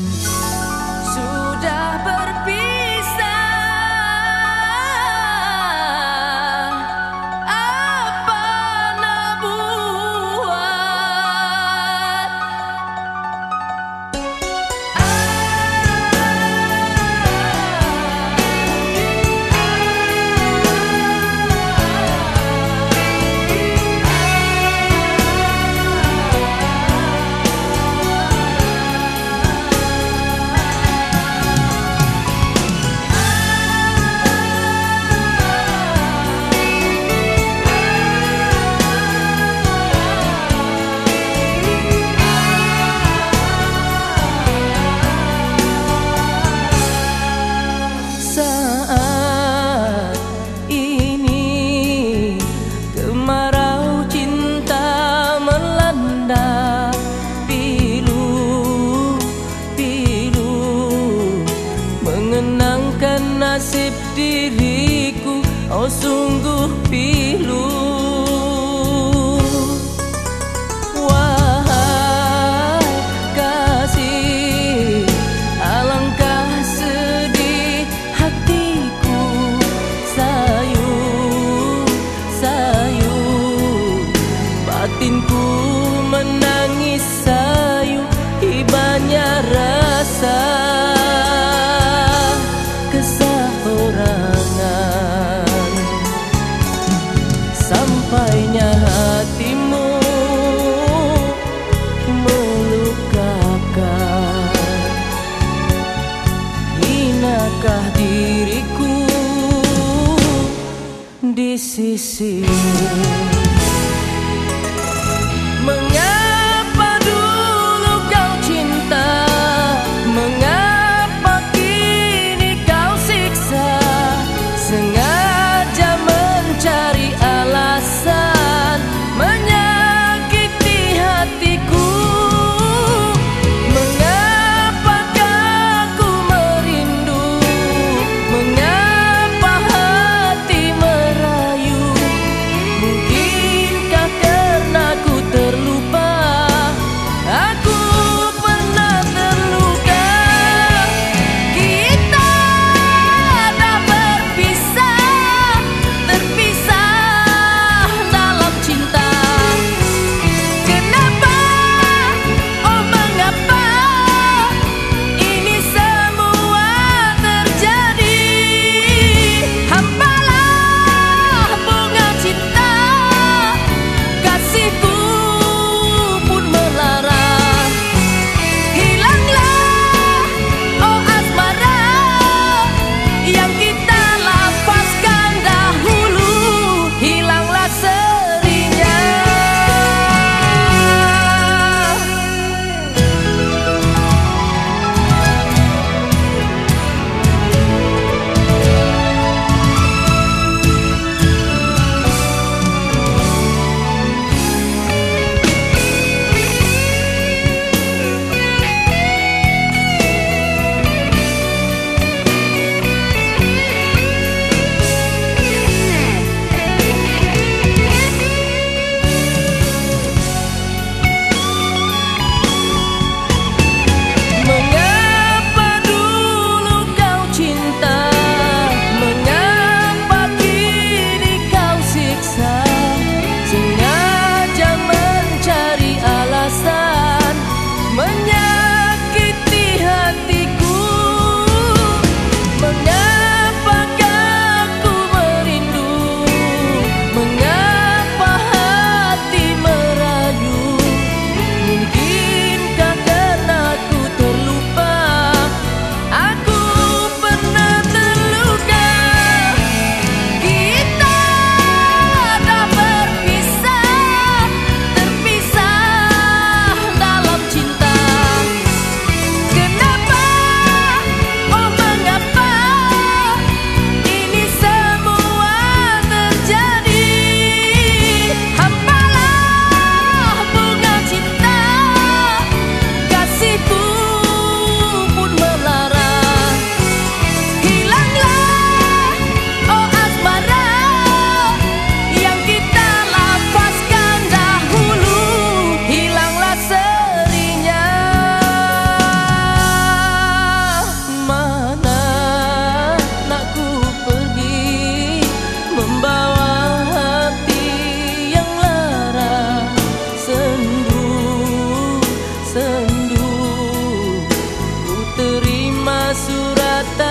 Mm-hmm. Diriku Oh sungguh pilu. Wahai kasih Alangkah sedih hatiku. Sayu, sayu Batinku menangis sayu Ibanya rasa amor.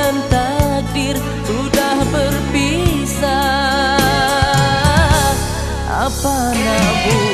Suratan takdir Sudah berpisah. Apa nak